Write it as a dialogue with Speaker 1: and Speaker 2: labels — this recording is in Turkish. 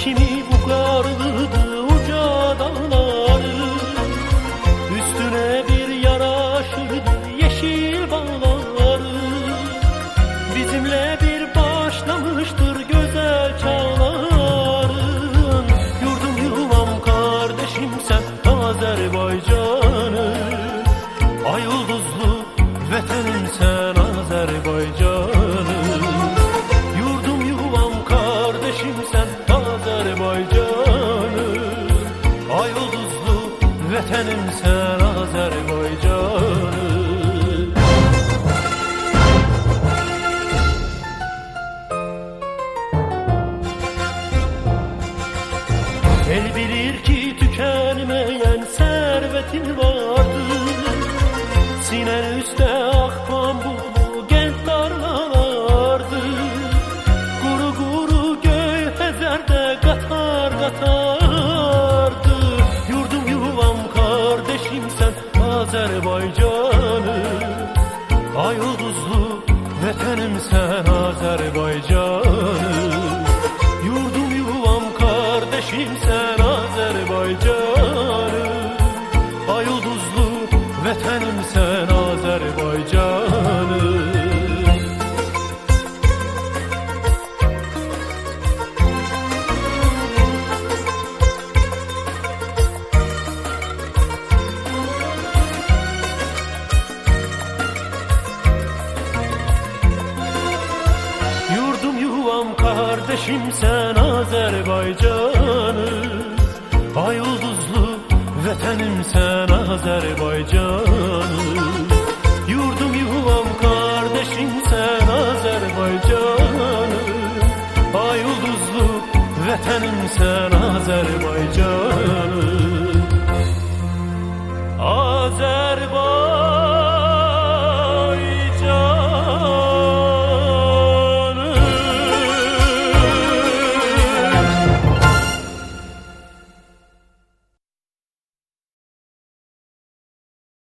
Speaker 1: içimi vətənim sən Azərbaycanım El bilir ki tükenmeyen servetin vardır. Sinen üstten Azerbaycanı Ay yıldızlı vetenim sen Azerbaycanı Yurdum yuvam kardeşim sen kardeşim sen Azerbaycanı Ay yıldızlı vetenim sen Azerbaycanı Yurdum yuvam kardeşim sen Azerbaycanı Ay yıldızlı vetenim sen Azerbaycanı